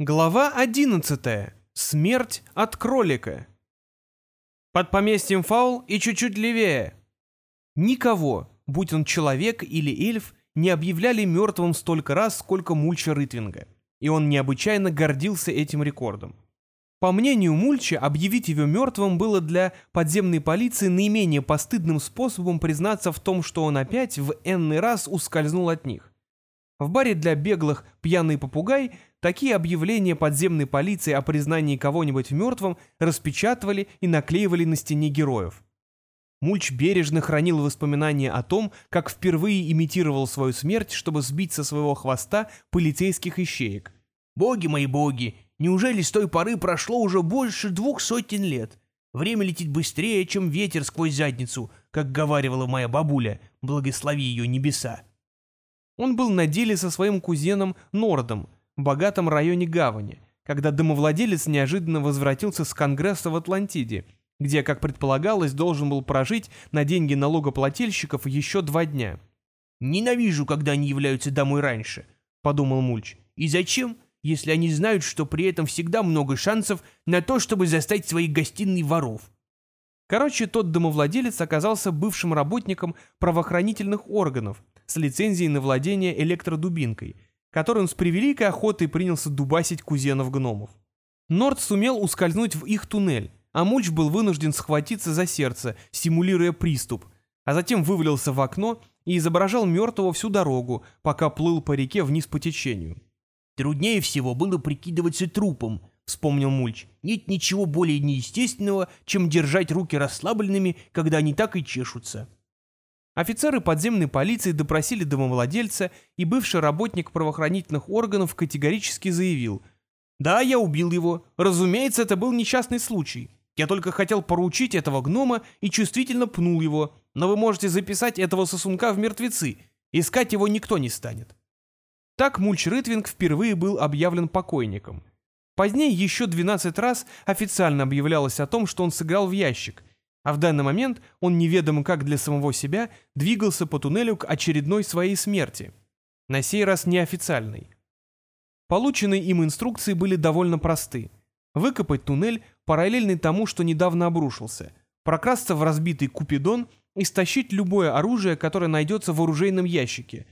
Глава 11. Смерть от кролика. Под поместьем Фаул и чуть-чуть левее. Никого, будь он человек или эльф, не объявляли мертвым столько раз, сколько Мульча Рытвинга, и он необычайно гордился этим рекордом. По мнению Мульча, объявить его мертвым было для подземной полиции наименее постыдным способом признаться в том, что он опять в энный раз ускользнул от них. В баре для беглых «Пьяный попугай» такие объявления подземной полиции о признании кого-нибудь мертвым распечатывали и наклеивали на стене героев. Мульч бережно хранил воспоминания о том, как впервые имитировал свою смерть, чтобы сбить со своего хвоста полицейских ищеек. «Боги мои боги, неужели с той поры прошло уже больше двух сотен лет? Время летит быстрее, чем ветер сквозь задницу, как говаривала моя бабуля, благослови ее небеса». Он был на деле со своим кузеном Нордом богатом районе гавани, когда домовладелец неожиданно возвратился с Конгресса в Атлантиде, где, как предполагалось, должен был прожить на деньги налогоплательщиков еще два дня. «Ненавижу, когда они являются домой раньше», — подумал Мульч. «И зачем, если они знают, что при этом всегда много шансов на то, чтобы застать своих гостиной воров?» Короче, тот домовладелец оказался бывшим работником правоохранительных органов, с лицензией на владение электродубинкой, которой он с превеликой охотой принялся дубасить кузенов-гномов. Норд сумел ускользнуть в их туннель, а Мульч был вынужден схватиться за сердце, симулируя приступ, а затем вывалился в окно и изображал мертвого всю дорогу, пока плыл по реке вниз по течению. «Труднее всего было прикидываться трупом», — вспомнил Мульч. «Нет ничего более неестественного, чем держать руки расслабленными, когда они так и чешутся». Офицеры подземной полиции допросили домовладельца, и бывший работник правоохранительных органов категорически заявил. «Да, я убил его. Разумеется, это был несчастный случай. Я только хотел поручить этого гнома и чувствительно пнул его, но вы можете записать этого сосунка в мертвецы. Искать его никто не станет». Так Мульч Рытвинг впервые был объявлен покойником. Позднее еще 12 раз официально объявлялось о том, что он сыграл в ящик, а в данный момент он неведомо как для самого себя двигался по туннелю к очередной своей смерти, на сей раз неофициальной. Полученные им инструкции были довольно просты. Выкопать туннель, параллельный тому, что недавно обрушился, прокрасться в разбитый купидон и стащить любое оружие, которое найдется в оружейном ящике.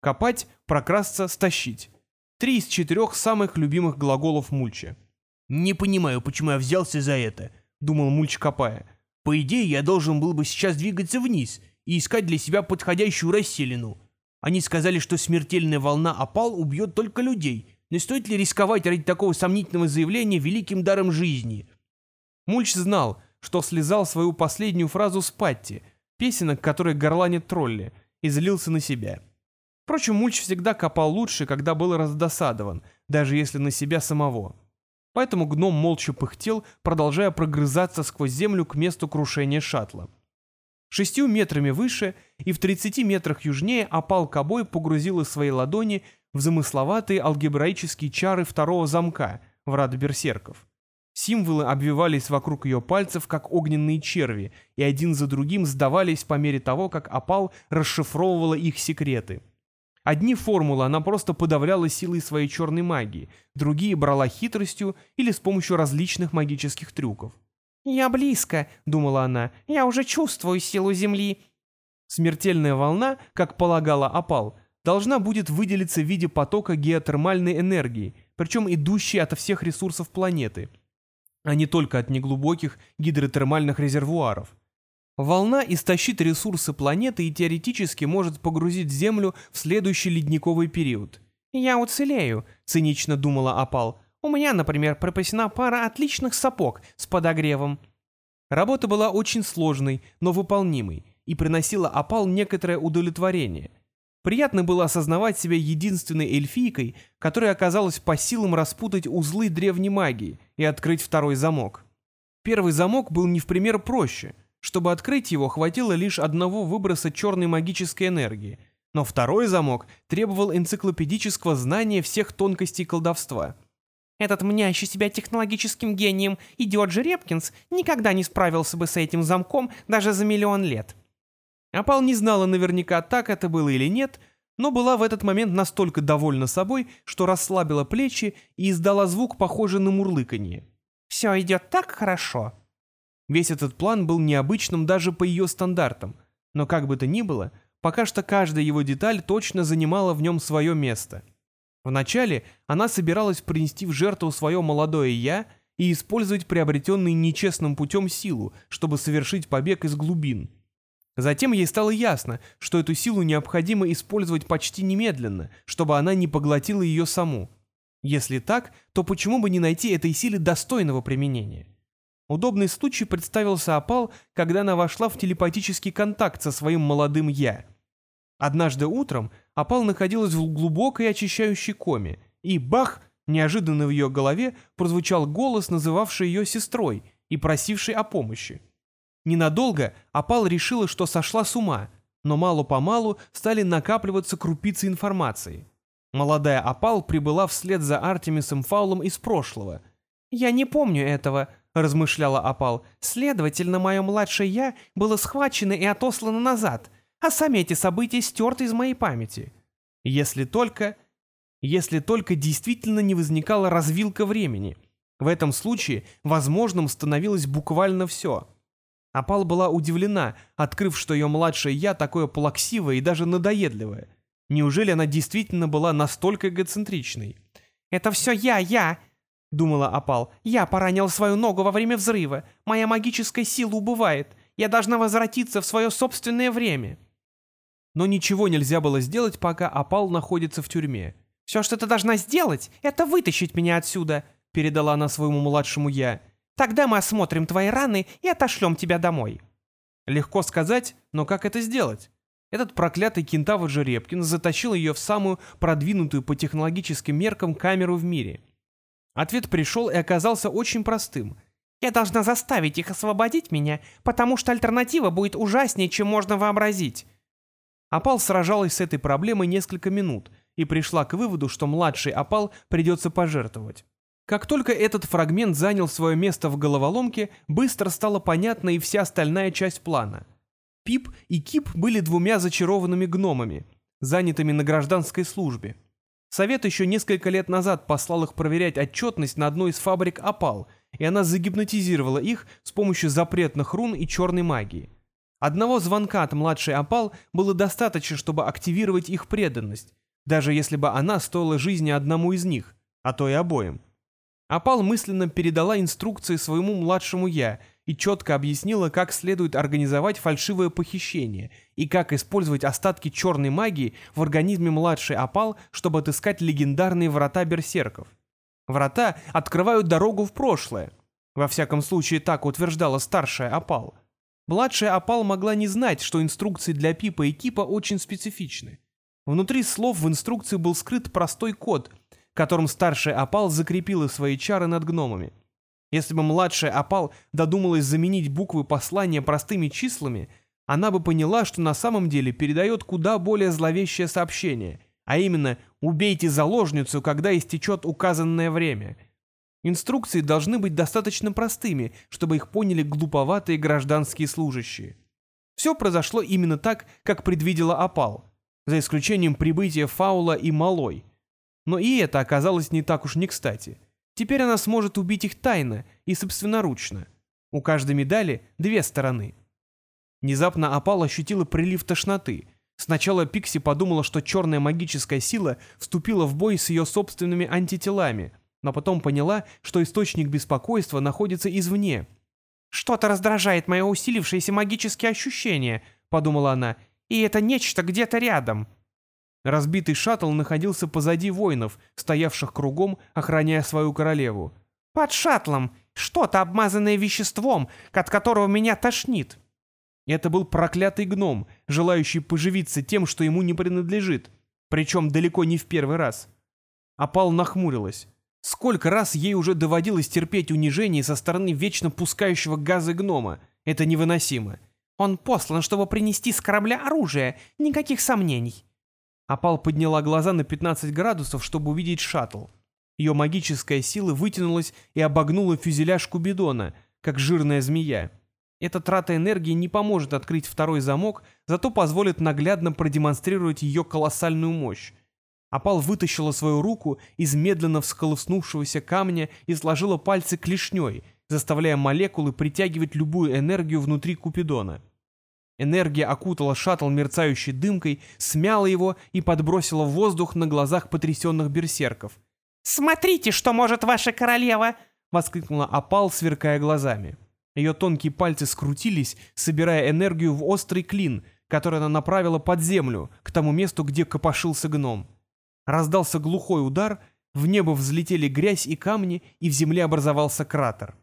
Копать, прокрасться, стащить. Три из четырех самых любимых глаголов Мульча. «Не понимаю, почему я взялся за это», — думал Мульч, копая. По идее, я должен был бы сейчас двигаться вниз и искать для себя подходящую расселину. Они сказали, что смертельная волна опал убьет только людей. Не стоит ли рисковать ради такого сомнительного заявления великим даром жизни? Мульч знал, что слезал свою последнюю фразу с Патти, песенок, которые горланит тролли, и злился на себя. Впрочем, Мульч всегда копал лучше, когда был раздосадован, даже если на себя самого. Поэтому гном молча пыхтел, продолжая прогрызаться сквозь землю к месту крушения шаттла. Шестью метрами выше и в 30 метрах южнее опал Кобой из своей ладони в замысловатые алгебраические чары второго замка, врат берсерков. Символы обвивались вокруг ее пальцев, как огненные черви, и один за другим сдавались по мере того, как опал расшифровывала их секреты. Одни формулы она просто подавляла силой своей черной магии, другие брала хитростью или с помощью различных магических трюков. «Я близко», — думала она, — «я уже чувствую силу Земли». Смертельная волна, как полагала опал, должна будет выделиться в виде потока геотермальной энергии, причем идущей от всех ресурсов планеты, а не только от неглубоких гидротермальных резервуаров. Волна истощит ресурсы планеты и теоретически может погрузить Землю в следующий ледниковый период. «Я уцелею», — цинично думала Апал. «У меня, например, пропасена пара отличных сапог с подогревом». Работа была очень сложной, но выполнимой, и приносила Апал некоторое удовлетворение. Приятно было осознавать себя единственной эльфийкой, которая оказалась по силам распутать узлы древней магии и открыть второй замок. Первый замок был не в пример проще — чтобы открыть его, хватило лишь одного выброса черной магической энергии, но второй замок требовал энциклопедического знания всех тонкостей колдовства. Этот мнящий себя технологическим гением идиот Жеребкинс никогда не справился бы с этим замком даже за миллион лет. Апал не знала наверняка, так это было или нет, но была в этот момент настолько довольна собой, что расслабила плечи и издала звук, похожий на мурлыканье. «Все идет так хорошо». Весь этот план был необычным даже по ее стандартам, но как бы то ни было, пока что каждая его деталь точно занимала в нем свое место. Вначале она собиралась принести в жертву свое молодое «я» и использовать приобретенную нечестным путем силу, чтобы совершить побег из глубин. Затем ей стало ясно, что эту силу необходимо использовать почти немедленно, чтобы она не поглотила ее саму. Если так, то почему бы не найти этой силе достойного применения? Удобный случай представился опал, когда она вошла в телепатический контакт со своим молодым «я». Однажды утром опал находилась в глубокой очищающей коме, и бах, неожиданно в ее голове прозвучал голос, называвший ее сестрой и просивший о помощи. Ненадолго Апал решила, что сошла с ума, но мало-помалу стали накапливаться крупицы информации. Молодая Апал прибыла вслед за Артемисом Фаулом из прошлого. «Я не помню этого», — размышляла Апал. «Следовательно, мое младшее «я» было схвачено и отослано назад, а сами эти события стерты из моей памяти». Если только... Если только действительно не возникала развилка времени. В этом случае возможным становилось буквально все — Апал была удивлена, открыв, что ее младшее «я» такое плаксивое и даже надоедливое. Неужели она действительно была настолько эгоцентричной? «Это все я, я!» — думала Апал. «Я поранил свою ногу во время взрыва. Моя магическая сила убывает. Я должна возвратиться в свое собственное время». Но ничего нельзя было сделать, пока Апал находится в тюрьме. «Все, что ты должна сделать, это вытащить меня отсюда», — передала она своему младшему «я». Тогда мы осмотрим твои раны и отошлем тебя домой». Легко сказать, но как это сделать? Этот проклятый кентавр Жеребкин затащил ее в самую продвинутую по технологическим меркам камеру в мире. Ответ пришел и оказался очень простым. «Я должна заставить их освободить меня, потому что альтернатива будет ужаснее, чем можно вообразить». Апал сражалась с этой проблемой несколько минут и пришла к выводу, что младший Апал придется пожертвовать. Как только этот фрагмент занял свое место в головоломке, быстро стала понятна и вся остальная часть плана. Пип и Кип были двумя зачарованными гномами, занятыми на гражданской службе. Совет еще несколько лет назад послал их проверять отчетность на одной из фабрик «Опал», и она загипнотизировала их с помощью запретных рун и черной магии. Одного звонка от младшей «Опал» было достаточно, чтобы активировать их преданность, даже если бы она стоила жизни одному из них, а то и обоим. Апал мысленно передала инструкции своему младшему «я» и четко объяснила, как следует организовать фальшивое похищение и как использовать остатки черной магии в организме младшей Апал, чтобы отыскать легендарные врата берсерков. Врата открывают дорогу в прошлое. Во всяком случае, так утверждала старшая Апал. Младшая Апал могла не знать, что инструкции для Пипа и Кипа очень специфичны. Внутри слов в инструкции был скрыт простой код — которым старшая опал закрепила свои чары над гномами. Если бы младшая опал додумалась заменить буквы послания простыми числами, она бы поняла, что на самом деле передает куда более зловещее сообщение, а именно «убейте заложницу, когда истечет указанное время». Инструкции должны быть достаточно простыми, чтобы их поняли глуповатые гражданские служащие. Все произошло именно так, как предвидела опал, за исключением прибытия Фаула и Малой – но и это оказалось не так уж не кстати. Теперь она сможет убить их тайно и собственноручно. У каждой медали две стороны. Внезапно Апал ощутила прилив тошноты. Сначала Пикси подумала, что черная магическая сила вступила в бой с ее собственными антителами, но потом поняла, что источник беспокойства находится извне. «Что-то раздражает мое усилившееся магические ощущения», — подумала она, — «и это нечто где-то рядом». Разбитый шаттл находился позади воинов, стоявших кругом, охраняя свою королеву. «Под шаттлом! Что-то обмазанное веществом, от которого меня тошнит!» Это был проклятый гном, желающий поживиться тем, что ему не принадлежит, причем далеко не в первый раз. Апал нахмурилась. Сколько раз ей уже доводилось терпеть унижение со стороны вечно пускающего газы гнома. Это невыносимо. «Он послан, чтобы принести с корабля оружие, никаких сомнений. Апал подняла глаза на 15 градусов, чтобы увидеть шаттл. Ее магическая сила вытянулась и обогнула фюзеляж Кубидона, как жирная змея. Эта трата энергии не поможет открыть второй замок, зато позволит наглядно продемонстрировать ее колоссальную мощь. Апал вытащила свою руку из медленно всколыснувшегося камня и сложила пальцы клешней, заставляя молекулы притягивать любую энергию внутри Купидона. Энергия окутала шаттл мерцающей дымкой, смяла его и подбросила в воздух на глазах потрясенных берсерков. «Смотрите, что может ваша королева!» — воскликнула Апал, сверкая глазами. Ее тонкие пальцы скрутились, собирая энергию в острый клин, который она направила под землю, к тому месту, где копошился гном. Раздался глухой удар, в небо взлетели грязь и камни, и в земле образовался кратер.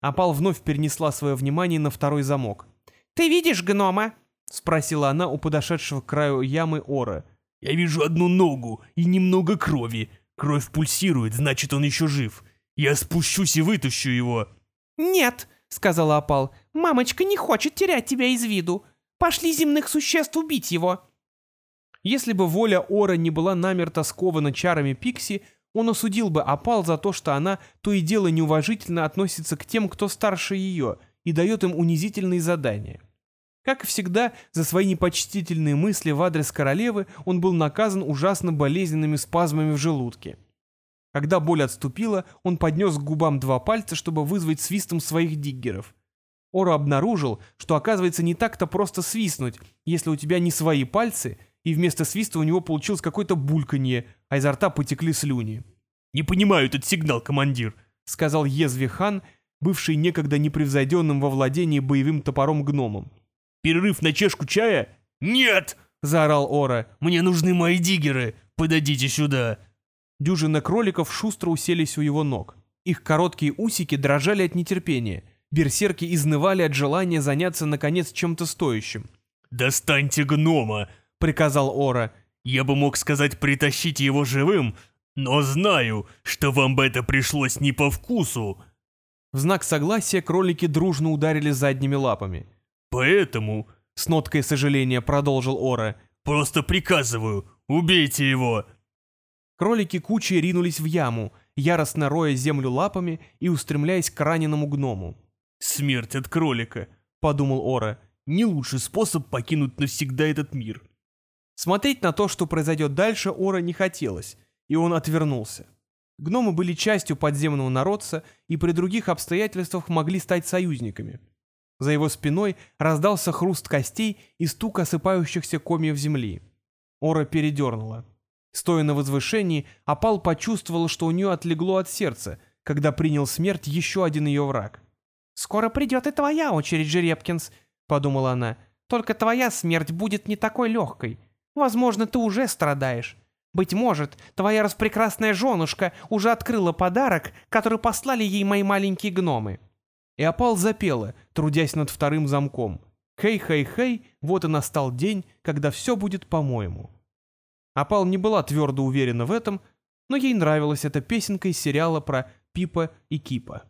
Апал вновь перенесла свое внимание на второй замок. «Ты видишь гнома?» — спросила она у подошедшего к краю ямы Ора. «Я вижу одну ногу и немного крови. Кровь пульсирует, значит, он еще жив. Я спущусь и вытащу его». «Нет», — сказала Апал, — «мамочка не хочет терять тебя из виду. Пошли земных существ убить его». Если бы воля Ора не была намерто скована чарами Пикси, он осудил бы Апал за то, что она то и дело неуважительно относится к тем, кто старше ее — и дает им унизительные задания. Как всегда, за свои непочтительные мысли в адрес королевы он был наказан ужасно болезненными спазмами в желудке. Когда боль отступила, он поднес к губам два пальца, чтобы вызвать свистом своих диггеров. Ора обнаружил, что оказывается не так-то просто свистнуть, если у тебя не свои пальцы, и вместо свиста у него получилось какое-то бульканье, а изо рта потекли слюни. «Не понимаю этот сигнал, командир», — сказал Езви хан, бывший некогда непревзойденным во владении боевым топором гномом. «Перерыв на чашку чая?» «Нет!» — заорал Ора. «Мне нужны мои диггеры! Подойдите сюда!» Дюжина кроликов шустро уселись у его ног. Их короткие усики дрожали от нетерпения. Берсерки изнывали от желания заняться, наконец, чем-то стоящим. «Достаньте гнома!» — приказал Ора. «Я бы мог сказать, притащите его живым, но знаю, что вам бы это пришлось не по вкусу!» В знак согласия кролики дружно ударили задними лапами. «Поэтому...» — с ноткой сожаления продолжил Ора. «Просто приказываю, убейте его!» Кролики кучей ринулись в яму, яростно роя землю лапами и устремляясь к раненому гному. «Смерть от кролика», — подумал Ора. «Не лучший способ покинуть навсегда этот мир». Смотреть на то, что произойдет дальше, Ора не хотелось, и он отвернулся. Гномы были частью подземного народца и при других обстоятельствах могли стать союзниками. За его спиной раздался хруст костей и стук осыпающихся комьев земли. Ора передернула. Стоя на возвышении, Апал почувствовал, что у нее отлегло от сердца, когда принял смерть еще один ее враг. «Скоро придет и твоя очередь, Жеребкинс», — подумала она. «Только твоя смерть будет не такой легкой. Возможно, ты уже страдаешь. Быть может, твоя распрекрасная женушка уже открыла подарок, который послали ей мои маленькие гномы». И опал запела, трудясь над вторым замком. «Хей-хей-хей, вот и настал день, когда все будет по-моему». Опал не была твердо уверена в этом, но ей нравилась эта песенка из сериала про Пипа и Кипа.